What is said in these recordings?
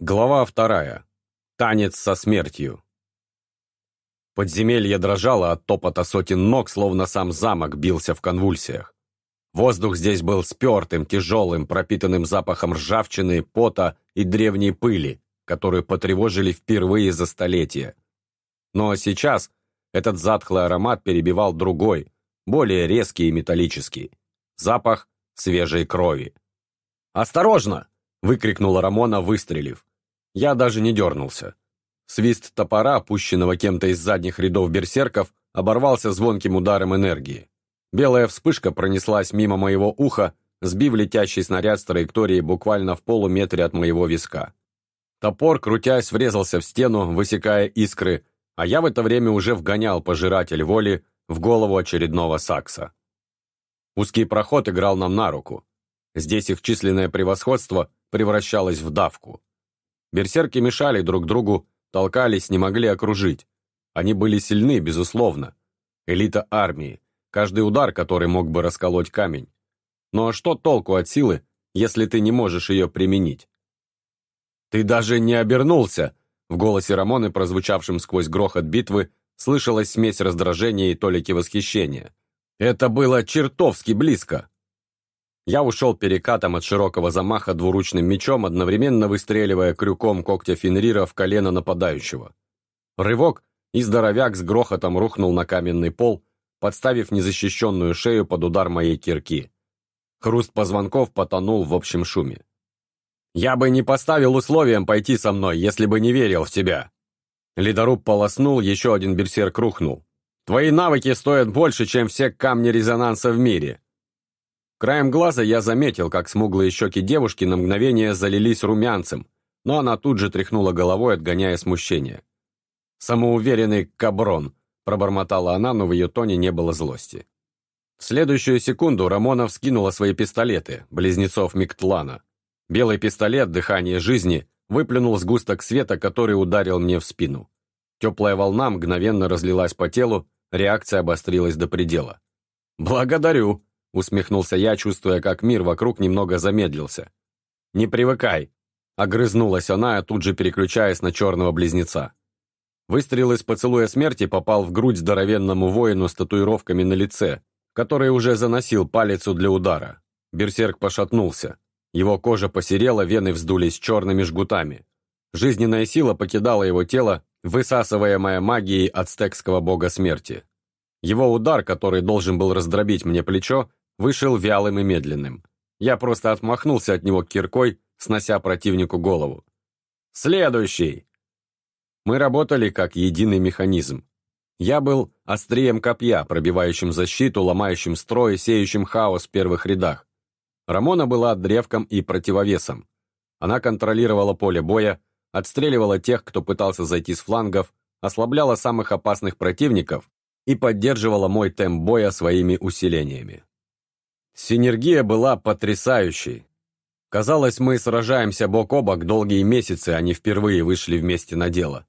Глава вторая. Танец со смертью. Подземелье дрожало от топота сотен ног, словно сам замок бился в конвульсиях. Воздух здесь был спертым, тяжелым, пропитанным запахом ржавчины, пота и древней пыли, которую потревожили впервые за столетия. Но сейчас этот затхлый аромат перебивал другой, более резкий и металлический. Запах свежей крови. «Осторожно!» Выкрикнула Рамона, выстрелив. Я даже не дернулся. Свист топора, пущенного кем-то из задних рядов берсерков, оборвался звонким ударом энергии. Белая вспышка пронеслась мимо моего уха, сбив летящий снаряд с траектории буквально в полуметре от моего виска. Топор, крутясь, врезался в стену, высекая искры, а я в это время уже вгонял пожиратель воли в голову очередного сакса. Узкий проход играл нам на руку. Здесь их численное превосходство превращалось в давку. Берсерки мешали друг другу, толкались, не могли окружить. Они были сильны, безусловно. Элита армии, каждый удар, который мог бы расколоть камень. Но что толку от силы, если ты не можешь ее применить? «Ты даже не обернулся!» В голосе Рамоны, прозвучавшем сквозь грохот битвы, слышалась смесь раздражения и толики восхищения. «Это было чертовски близко!» Я ушел перекатом от широкого замаха двуручным мечом, одновременно выстреливая крюком когтя Фенрира в колено нападающего. Рывок, и здоровяк с грохотом рухнул на каменный пол, подставив незащищенную шею под удар моей кирки. Хруст позвонков потонул в общем шуме. «Я бы не поставил условием пойти со мной, если бы не верил в тебя!» Ледоруб полоснул, еще один берсерк рухнул. «Твои навыки стоят больше, чем все камни резонанса в мире!» Краем глаза я заметил, как смуглые щеки девушки на мгновение залились румянцем, но она тут же тряхнула головой, отгоняя смущение. «Самоуверенный каброн», — пробормотала она, но в ее тоне не было злости. В следующую секунду Рамона вскинула свои пистолеты, близнецов Миктлана. Белый пистолет, дыхание жизни, выплюнул сгусток света, который ударил мне в спину. Теплая волна мгновенно разлилась по телу, реакция обострилась до предела. «Благодарю», усмехнулся я, чувствуя, как мир вокруг немного замедлился. «Не привыкай!» — огрызнулась она, тут же переключаясь на черного близнеца. Выстрел из поцелуя смерти попал в грудь здоровенному воину с татуировками на лице, который уже заносил палицу для удара. Берсерк пошатнулся. Его кожа посерела, вены вздулись черными жгутами. Жизненная сила покидала его тело, высасываемая магией ацтекского бога смерти. Его удар, который должен был раздробить мне плечо, вышел вялым и медленным. Я просто отмахнулся от него киркой, снося противнику голову. «Следующий!» Мы работали как единый механизм. Я был острием копья, пробивающим защиту, ломающим строй, сеющим хаос в первых рядах. Рамона была древком и противовесом. Она контролировала поле боя, отстреливала тех, кто пытался зайти с флангов, ослабляла самых опасных противников и поддерживала мой темп боя своими усилениями. Синергия была потрясающей. Казалось, мы сражаемся бок о бок долгие месяцы, а не впервые вышли вместе на дело.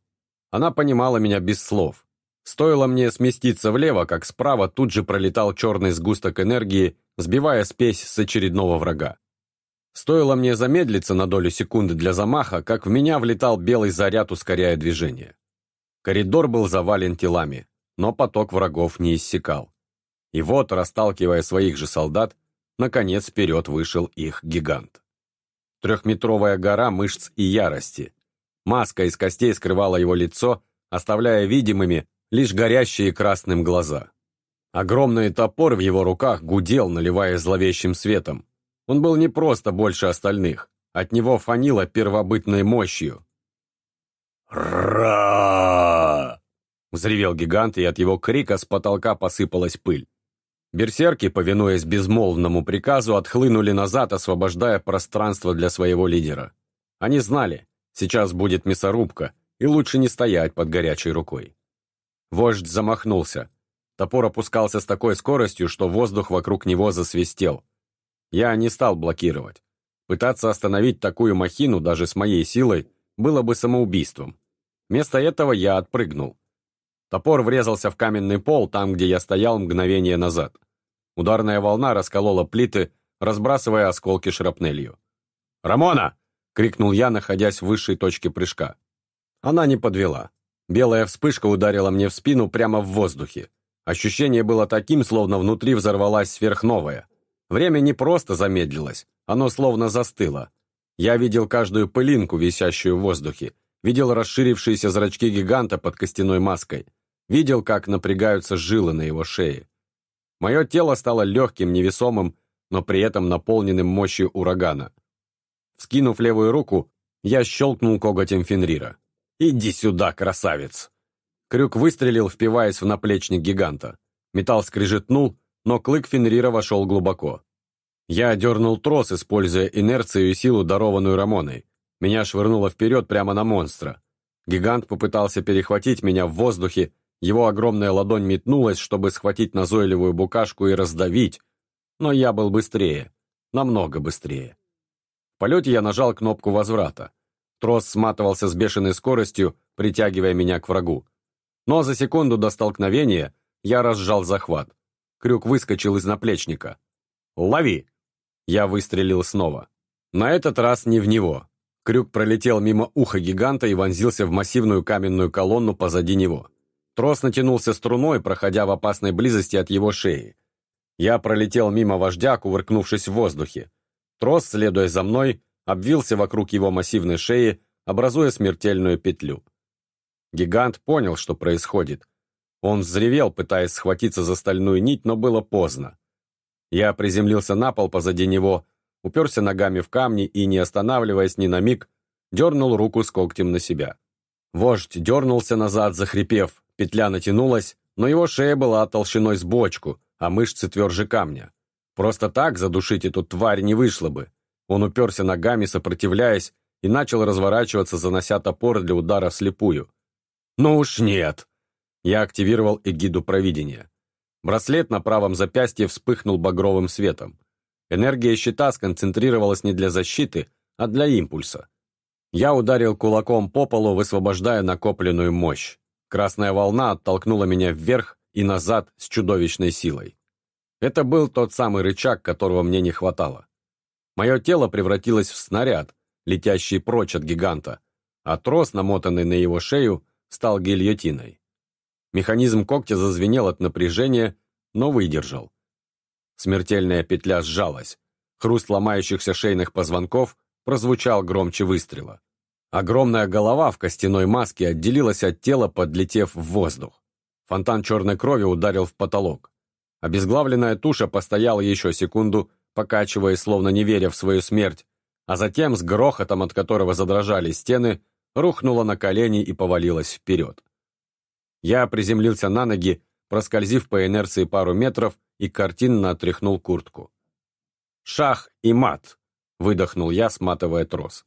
Она понимала меня без слов. Стоило мне сместиться влево, как справа тут же пролетал черный сгусток энергии, сбивая спесь с очередного врага. Стоило мне замедлиться на долю секунды для замаха, как в меня влетал белый заряд, ускоряя движение. Коридор был завален телами, но поток врагов не иссякал. И вот, расталкивая своих же солдат, наконец вперед вышел их гигант. Трехметровая гора мышц и ярости. Маска из костей скрывала его лицо, оставляя видимыми лишь горящие красным глаза. Огромный топор в его руках гудел, наливая зловещим светом. Он был не просто больше остальных. От него фанило первобытной мощью. «Ра!» — взревел гигант, и от его крика с потолка посыпалась пыль. Берсерки, повинуясь безмолвному приказу, отхлынули назад, освобождая пространство для своего лидера. Они знали, сейчас будет мясорубка, и лучше не стоять под горячей рукой. Вождь замахнулся. Топор опускался с такой скоростью, что воздух вокруг него засвистел. Я не стал блокировать. Пытаться остановить такую махину даже с моей силой было бы самоубийством. Вместо этого я отпрыгнул. Топор врезался в каменный пол, там, где я стоял мгновение назад. Ударная волна расколола плиты, разбрасывая осколки шрапнелью. «Рамона!» крикнул я, находясь в высшей точке прыжка. Она не подвела. Белая вспышка ударила мне в спину прямо в воздухе. Ощущение было таким, словно внутри взорвалась сверхновая. Время не просто замедлилось, оно словно застыло. Я видел каждую пылинку, висящую в воздухе, видел расширившиеся зрачки гиганта под костяной маской, видел, как напрягаются жилы на его шее. Мое тело стало легким, невесомым, но при этом наполненным мощью урагана. Скинув левую руку, я щелкнул коготем Фенрира. «Иди сюда, красавец!» Крюк выстрелил, впиваясь в наплечник гиганта. Металл скрижетнул, но клык Фенрира вошел глубоко. Я дернул трос, используя инерцию и силу, дарованную Рамоной. Меня швырнуло вперед прямо на монстра. Гигант попытался перехватить меня в воздухе, его огромная ладонь метнулась, чтобы схватить назойливую букашку и раздавить, но я был быстрее, намного быстрее. В полете я нажал кнопку возврата. Трос сматывался с бешеной скоростью, притягивая меня к врагу. Но за секунду до столкновения я разжал захват. Крюк выскочил из наплечника. «Лови!» Я выстрелил снова. На этот раз не в него. Крюк пролетел мимо уха гиганта и вонзился в массивную каменную колонну позади него. Трос натянулся струной, проходя в опасной близости от его шеи. Я пролетел мимо вождя, кувыркнувшись в воздухе. Трос, следуя за мной, обвился вокруг его массивной шеи, образуя смертельную петлю. Гигант понял, что происходит. Он взревел, пытаясь схватиться за стальную нить, но было поздно. Я приземлился на пол позади него, уперся ногами в камни и, не останавливаясь ни на миг, дернул руку с когтем на себя. Вождь дернулся назад, захрипев, петля натянулась, но его шея была толщиной с бочку, а мышцы тверже камня. Просто так задушить эту тварь не вышло бы. Он уперся ногами, сопротивляясь, и начал разворачиваться, занося топор для удара вслепую. «Ну уж нет!» Я активировал эгиду провидения. Браслет на правом запястье вспыхнул багровым светом. Энергия щита сконцентрировалась не для защиты, а для импульса. Я ударил кулаком по полу, высвобождая накопленную мощь. Красная волна оттолкнула меня вверх и назад с чудовищной силой. Это был тот самый рычаг, которого мне не хватало. Мое тело превратилось в снаряд, летящий прочь от гиганта, а трос, намотанный на его шею, стал гильотиной. Механизм когтя зазвенел от напряжения, но выдержал. Смертельная петля сжалась. Хруст ломающихся шейных позвонков прозвучал громче выстрела. Огромная голова в костяной маске отделилась от тела, подлетев в воздух. Фонтан черной крови ударил в потолок. Обезглавленная туша постояла еще секунду, покачиваясь, словно не веря в свою смерть, а затем, с грохотом, от которого задрожали стены, рухнула на колени и повалилась вперед. Я приземлился на ноги, проскользив по инерции пару метров и картинно отряхнул куртку. «Шах и мат!» — выдохнул я, сматывая трос.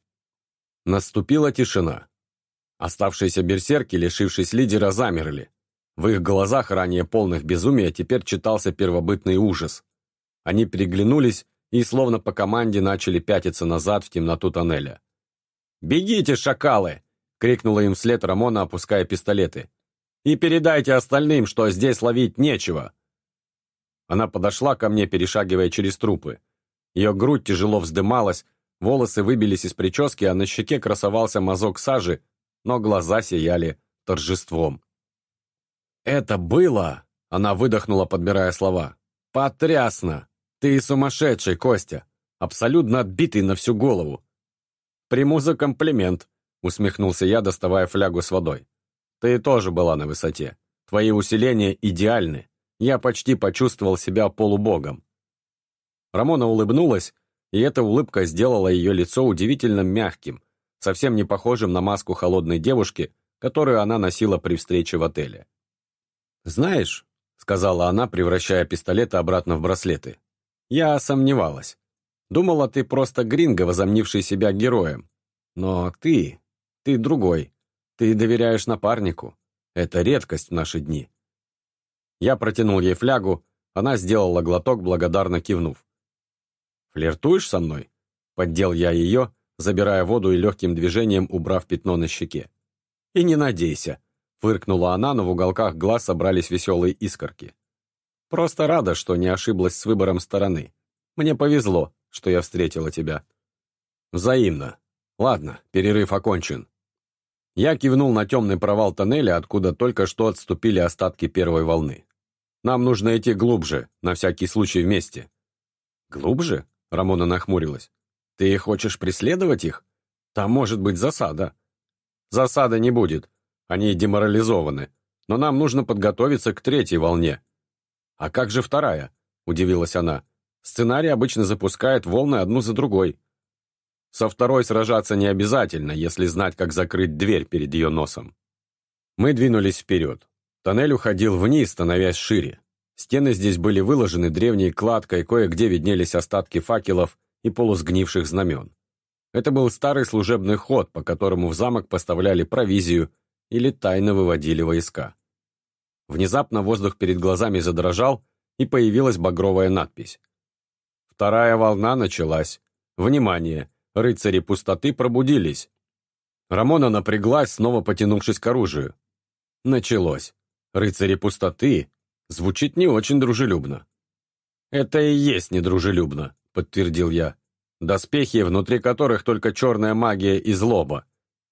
Наступила тишина. Оставшиеся берсерки, лишившись лидера, замерли. В их глазах, ранее полных безумия, теперь читался первобытный ужас. Они переглянулись и, словно по команде, начали пятиться назад в темноту тоннеля. «Бегите, шакалы!» — крикнула им вслед Рамона, опуская пистолеты. «И передайте остальным, что здесь ловить нечего!» Она подошла ко мне, перешагивая через трупы. Ее грудь тяжело вздымалась, волосы выбились из прически, а на щеке красовался мазок сажи, но глаза сияли торжеством. «Это было...» — она выдохнула, подбирая слова. «Потрясно! Ты сумасшедший, Костя! Абсолютно отбитый на всю голову!» «Приму за комплимент», — усмехнулся я, доставая флягу с водой. «Ты тоже была на высоте. Твои усиления идеальны. Я почти почувствовал себя полубогом». Рамона улыбнулась, и эта улыбка сделала ее лицо удивительно мягким, совсем не похожим на маску холодной девушки, которую она носила при встрече в отеле. «Знаешь», — сказала она, превращая пистолеты обратно в браслеты, «я сомневалась. Думала, ты просто гринго, возомнивший себя героем. Но ты, ты другой. Ты доверяешь напарнику. Это редкость в наши дни». Я протянул ей флягу, она сделала глоток, благодарно кивнув. «Флиртуешь со мной?» Поддел я ее, забирая воду и легким движением убрав пятно на щеке. «И не надейся», Фыркнула она, но в уголках глаз собрались веселые искорки. «Просто рада, что не ошиблась с выбором стороны. Мне повезло, что я встретила тебя». «Взаимно». Ладно, перерыв окончен. Я кивнул на темный провал тоннеля, откуда только что отступили остатки первой волны. Нам нужно идти глубже, на всякий случай вместе. Глубже? Рамона нахмурилась. Ты хочешь преследовать их? Там может быть засада. Засады не будет. Они деморализованы. Но нам нужно подготовиться к третьей волне. А как же вторая? Удивилась она. Сценарий обычно запускает волны одну за другой. Со второй сражаться не обязательно, если знать, как закрыть дверь перед ее носом. Мы двинулись вперед. Тоннель уходил вниз, становясь шире. Стены здесь были выложены древней кладкой, кое-где виднелись остатки факелов и полусгнивших знамен. Это был старый служебный ход, по которому в замок поставляли провизию или тайно выводили войска. Внезапно воздух перед глазами задрожал, и появилась багровая надпись. Вторая волна началась. Внимание! Рыцари пустоты пробудились. Рамона напряглась, снова потянувшись к оружию. Началось. Рыцари пустоты звучит не очень дружелюбно. «Это и есть недружелюбно», — подтвердил я. «Доспехи, внутри которых только черная магия и злоба.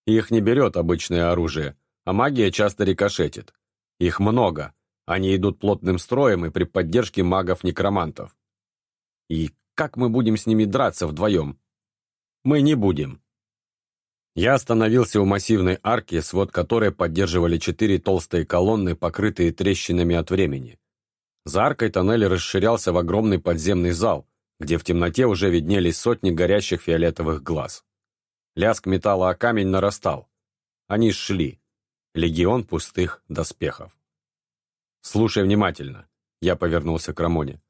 Их не берет обычное оружие, а магия часто рикошетит. Их много. Они идут плотным строем и при поддержке магов-некромантов. И как мы будем с ними драться вдвоем? Мы не будем. Я остановился у массивной арки, свод которой поддерживали четыре толстые колонны, покрытые трещинами от времени. За аркой тоннель расширялся в огромный подземный зал, где в темноте уже виднелись сотни горящих фиолетовых глаз. Лязг металла о камень нарастал. Они шли. Легион пустых доспехов. «Слушай внимательно», — я повернулся к Рамоне.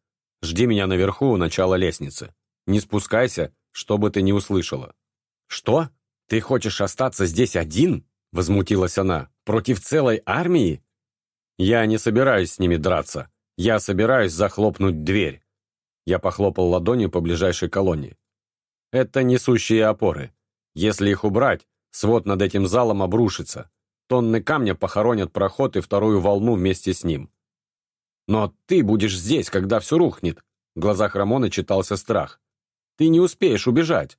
«Жди меня наверху у начала лестницы. Не спускайся, что бы ты ни услышала». «Что? Ты хочешь остаться здесь один?» — возмутилась она. «Против целой армии?» «Я не собираюсь с ними драться. Я собираюсь захлопнуть дверь». Я похлопал ладонью по ближайшей колонне. «Это несущие опоры. Если их убрать, свод над этим залом обрушится. Тонны камня похоронят проход и вторую волну вместе с ним. Но ты будешь здесь, когда все рухнет. В глазах Рамона читался страх. Ты не успеешь убежать.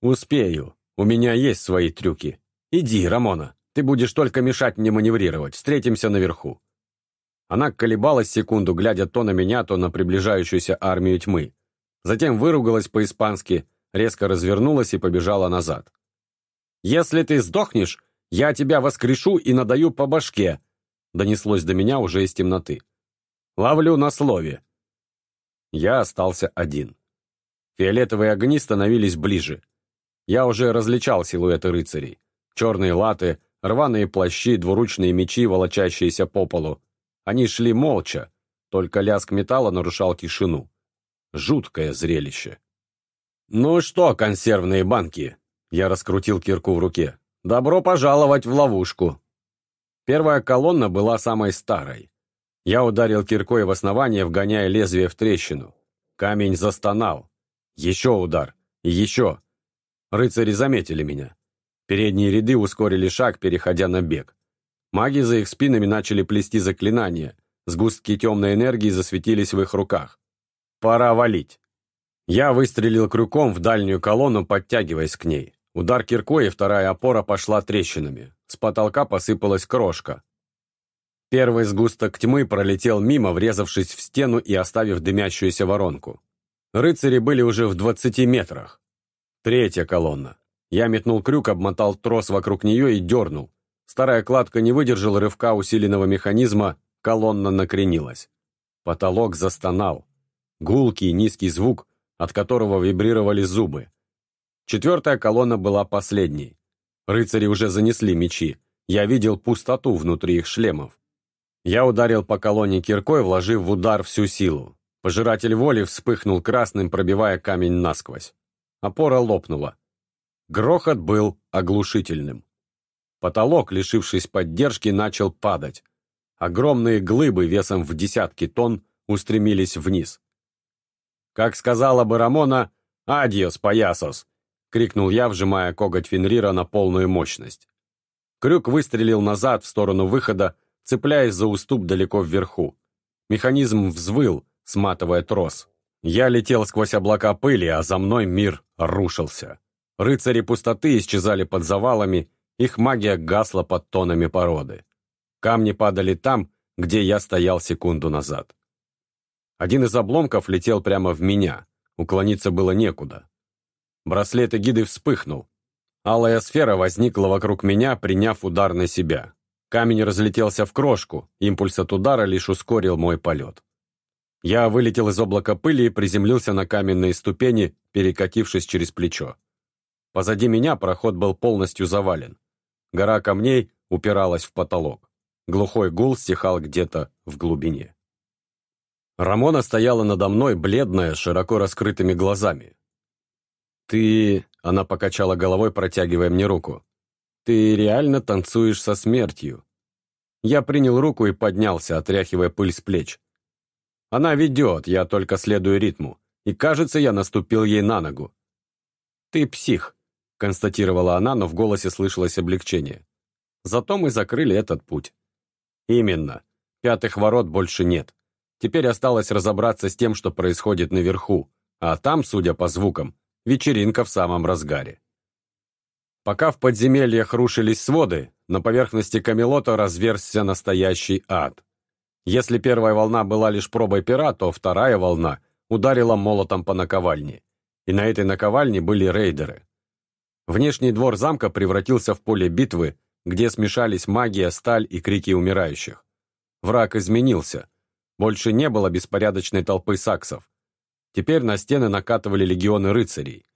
Успею. У меня есть свои трюки. Иди, Рамона. Ты будешь только мешать мне маневрировать. Встретимся наверху. Она колебалась секунду, глядя то на меня, то на приближающуюся армию тьмы. Затем выругалась по-испански, резко развернулась и побежала назад. «Если ты сдохнешь, я тебя воскрешу и надаю по башке!» Донеслось до меня уже из темноты. «Ловлю на слове!» Я остался один. Фиолетовые огни становились ближе. Я уже различал силуэты рыцарей. Черные латы, рваные плащи, двуручные мечи, волочащиеся по полу. Они шли молча, только лязг металла нарушал тишину. Жуткое зрелище. «Ну что, консервные банки?» Я раскрутил кирку в руке. Добро пожаловать в ловушку!» Первая колонна была самой старой. Я ударил киркой в основание, вгоняя лезвие в трещину. Камень застонал. Еще удар. Еще. Рыцари заметили меня. Передние ряды ускорили шаг, переходя на бег. Маги за их спинами начали плести заклинания. Сгустки темной энергии засветились в их руках. «Пора валить!» Я выстрелил крюком в дальнюю колонну, подтягиваясь к ней. Удар киркой, и вторая опора пошла трещинами. С потолка посыпалась крошка. Первый сгусток тьмы пролетел мимо, врезавшись в стену и оставив дымящуюся воронку. Рыцари были уже в двадцати метрах. Третья колонна. Я метнул крюк, обмотал трос вокруг нее и дернул. Старая кладка не выдержала рывка усиленного механизма, колонна накренилась. Потолок застонал. Гулкий низкий звук, от которого вибрировали зубы. Четвертая колонна была последней. Рыцари уже занесли мечи. Я видел пустоту внутри их шлемов. Я ударил по колонне киркой, вложив в удар всю силу. Пожиратель воли вспыхнул красным, пробивая камень насквозь. Опора лопнула. Грохот был оглушительным. Потолок, лишившись поддержки, начал падать. Огромные глыбы весом в десятки тонн устремились вниз. Как сказала бы Рамона, «Адиос, паясос!» — крикнул я, вжимая коготь Фенрира на полную мощность. Крюк выстрелил назад, в сторону выхода, цепляясь за уступ далеко вверху. Механизм взвыл, сматывая трос. Я летел сквозь облака пыли, а за мной мир рушился. Рыцари пустоты исчезали под завалами, их магия гасла под тонами породы. Камни падали там, где я стоял секунду назад. Один из обломков летел прямо в меня, уклониться было некуда. Браслет эгиды вспыхнул. Алая сфера возникла вокруг меня, приняв удар на себя. Камень разлетелся в крошку, импульс от удара лишь ускорил мой полет. Я вылетел из облака пыли и приземлился на каменные ступени, перекатившись через плечо. Позади меня проход был полностью завален. Гора камней упиралась в потолок. Глухой гул стихал где-то в глубине. Рамона стояла надо мной, бледная, широко раскрытыми глазами. «Ты...» — она покачала головой, протягивая мне руку. «Ты реально танцуешь со смертью». Я принял руку и поднялся, отряхивая пыль с плеч. Она ведет, я только следую ритму. И, кажется, я наступил ей на ногу. «Ты псих», — констатировала она, но в голосе слышалось облегчение. «Зато мы закрыли этот путь». «Именно. Пятых ворот больше нет. Теперь осталось разобраться с тем, что происходит наверху, а там, судя по звукам, вечеринка в самом разгаре». Пока в подземельях рушились своды, на поверхности Камелота разверзся настоящий ад. Если первая волна была лишь пробой пера, то вторая волна ударила молотом по наковальне. И на этой наковальне были рейдеры. Внешний двор замка превратился в поле битвы, где смешались магия, сталь и крики умирающих. Враг изменился. Больше не было беспорядочной толпы саксов. Теперь на стены накатывали легионы рыцарей.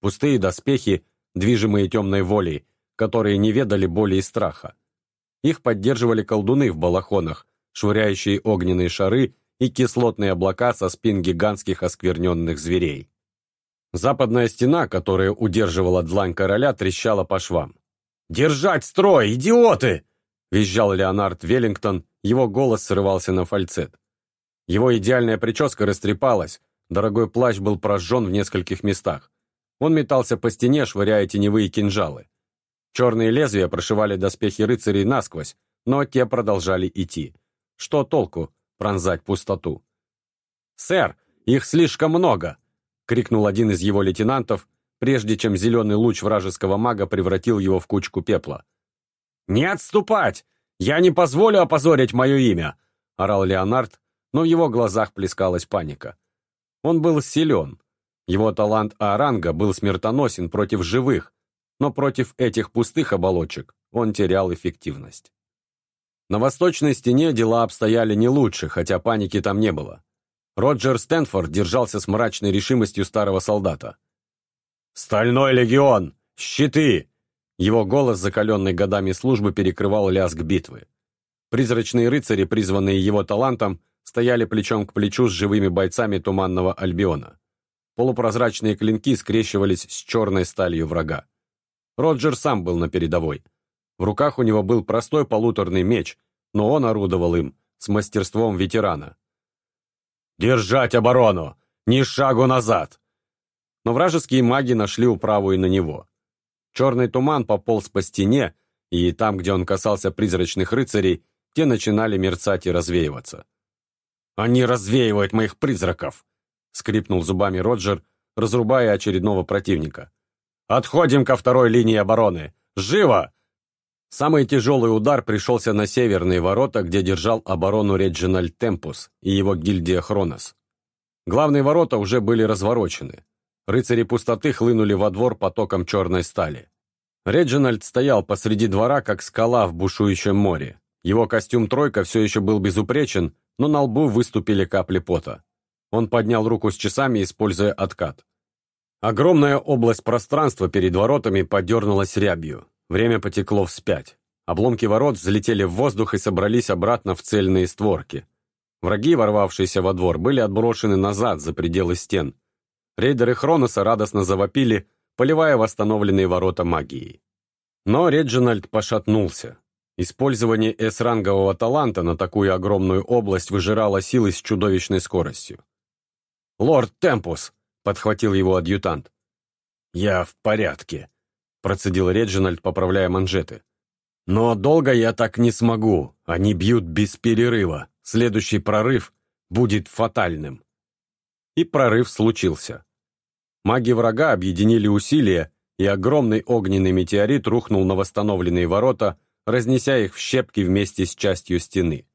Пустые доспехи, движимые темной волей, которые не ведали боли и страха. Их поддерживали колдуны в балахонах, швыряющие огненные шары и кислотные облака со спин гигантских оскверненных зверей. Западная стена, которая удерживала длань короля, трещала по швам. «Держать строй, идиоты!» — визжал Леонард Веллингтон, его голос срывался на фальцет. Его идеальная прическа растрепалась, дорогой плащ был прожжен в нескольких местах. Он метался по стене, швыряя теневые кинжалы. Черные лезвия прошивали доспехи рыцарей насквозь, но те продолжали идти. Что толку пронзать пустоту? «Сэр, их слишком много!» — крикнул один из его лейтенантов, прежде чем зеленый луч вражеского мага превратил его в кучку пепла. «Не отступать! Я не позволю опозорить мое имя!» — орал Леонард, но в его глазах плескалась паника. Он был силен. Его талант Аранга был смертоносен против живых, но против этих пустых оболочек он терял эффективность. На восточной стене дела обстояли не лучше, хотя паники там не было. Роджер Стэнфорд держался с мрачной решимостью старого солдата. «Стальной легион! Щиты!» Его голос, закаленный годами службы, перекрывал лязг битвы. Призрачные рыцари, призванные его талантом, стояли плечом к плечу с живыми бойцами Туманного Альбиона. Полупрозрачные клинки скрещивались с черной сталью врага. Роджер сам был на передовой – в руках у него был простой полуторный меч, но он орудовал им с мастерством ветерана. «Держать оборону! Ни шагу назад!» Но вражеские маги нашли управу и на него. Черный туман пополз по стене, и там, где он касался призрачных рыцарей, те начинали мерцать и развеиваться. «Они развеивают моих призраков!» — скрипнул зубами Роджер, разрубая очередного противника. «Отходим ко второй линии обороны! Живо! Самый тяжелый удар пришелся на северные ворота, где держал оборону Реджинальд Темпус и его гильдия Хронос. Главные ворота уже были разворочены. Рыцари пустоты хлынули во двор потоком черной стали. Реджинальд стоял посреди двора, как скала в бушующем море. Его костюм-тройка все еще был безупречен, но на лбу выступили капли пота. Он поднял руку с часами, используя откат. Огромная область пространства перед воротами подернулась рябью. Время потекло вспять. Обломки ворот взлетели в воздух и собрались обратно в цельные створки. Враги, ворвавшиеся во двор, были отброшены назад, за пределы стен. Рейдеры Хроноса радостно завопили, поливая восстановленные ворота магией. Но Реджинальд пошатнулся. Использование С-рангового таланта на такую огромную область выжирало силы с чудовищной скоростью. «Лорд Темпус!» — подхватил его адъютант. «Я в порядке», процедил Реджинальд, поправляя манжеты. «Но долго я так не смогу. Они бьют без перерыва. Следующий прорыв будет фатальным». И прорыв случился. Маги врага объединили усилия, и огромный огненный метеорит рухнул на восстановленные ворота, разнеся их в щепки вместе с частью стены.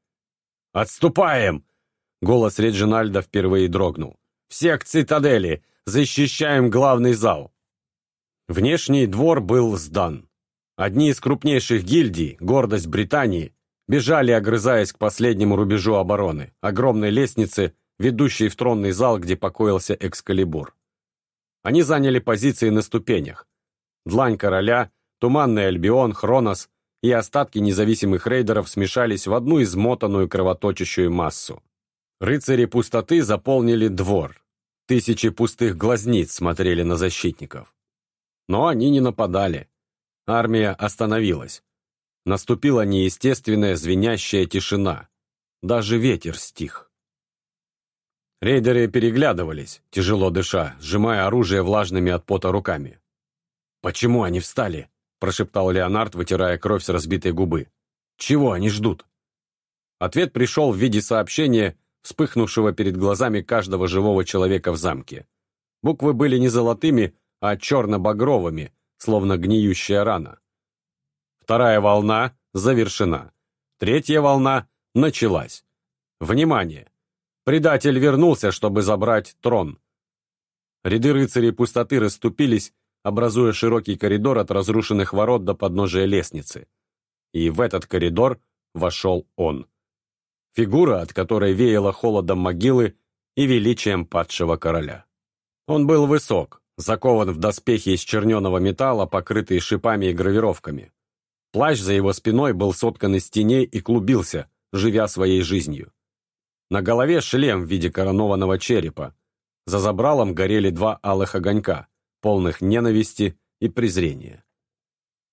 «Отступаем!» Голос Реджинальда впервые дрогнул. «Все к цитадели! Защищаем главный зал!» Внешний двор был сдан. Одни из крупнейших гильдий, гордость Британии, бежали, огрызаясь к последнему рубежу обороны, огромной лестнице, ведущей в тронный зал, где покоился Экскалибур. Они заняли позиции на ступенях. Длань короля, Туманный Альбион, Хронос и остатки независимых рейдеров смешались в одну измотанную кровоточащую массу. Рыцари пустоты заполнили двор. Тысячи пустых глазниц смотрели на защитников. Но они не нападали. Армия остановилась. Наступила неестественная звенящая тишина. Даже ветер стих. Рейдеры переглядывались, тяжело дыша, сжимая оружие влажными от пота руками. «Почему они встали?» – прошептал Леонард, вытирая кровь с разбитой губы. «Чего они ждут?» Ответ пришел в виде сообщения, вспыхнувшего перед глазами каждого живого человека в замке. Буквы были не золотыми, а черно-багровыми, словно гниющая рана. Вторая волна завершена. Третья волна началась. Внимание! Предатель вернулся, чтобы забрать трон. Ряды рыцарей пустоты расступились, образуя широкий коридор от разрушенных ворот до подножия лестницы. И в этот коридор вошел он. Фигура, от которой веяло холодом могилы и величием падшего короля. Он был высок, закован в доспехи из черненого металла, покрытые шипами и гравировками. Плащ за его спиной был соткан из теней и клубился, живя своей жизнью. На голове шлем в виде коронованного черепа. За забралом горели два алых огонька, полных ненависти и презрения.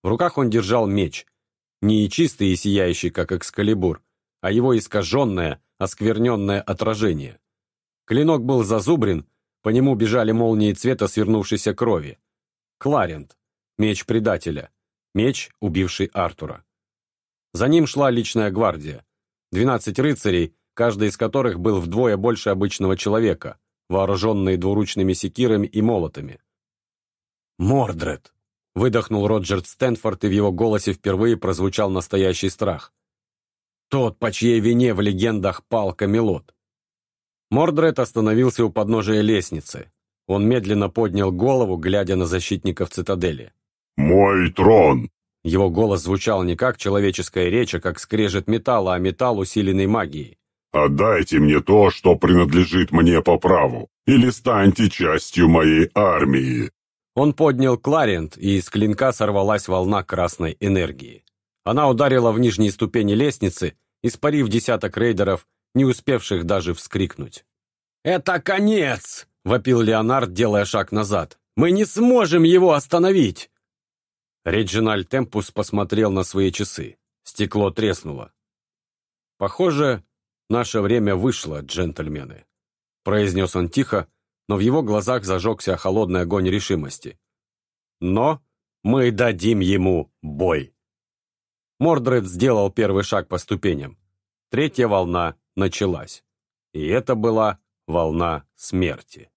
В руках он держал меч, не чистый и сияющий, как экскалибур, а его искаженное, оскверненное отражение. Клинок был зазубрен, по нему бежали молнии цвета свернувшейся крови. Кларент, меч предателя, меч, убивший Артура. За ним шла личная гвардия. Двенадцать рыцарей, каждый из которых был вдвое больше обычного человека, вооруженные двуручными секирами и молотами. «Мордред!» — выдохнул Роджер Стэнфорд, и в его голосе впервые прозвучал настоящий страх. «Тот, по чьей вине в легендах пал Камелот. Мордред остановился у подножия лестницы. Он медленно поднял голову, глядя на защитников цитадели. «Мой трон!» Его голос звучал не как человеческая речь, а как скрежет металла, а металл, усиленный магией. «Отдайте мне то, что принадлежит мне по праву, или станьте частью моей армии!» Он поднял Кларент, и из клинка сорвалась волна красной энергии. Она ударила в нижние ступени лестницы, испарив десяток рейдеров не успевших даже вскрикнуть. «Это конец!» — вопил Леонард, делая шаг назад. «Мы не сможем его остановить!» Реджиналь Темпус посмотрел на свои часы. Стекло треснуло. «Похоже, наше время вышло, джентльмены», — произнес он тихо, но в его глазах зажегся холодный огонь решимости. «Но мы дадим ему бой!» Мордред сделал первый шаг по ступеням. Третья волна началась. И это была волна смерти.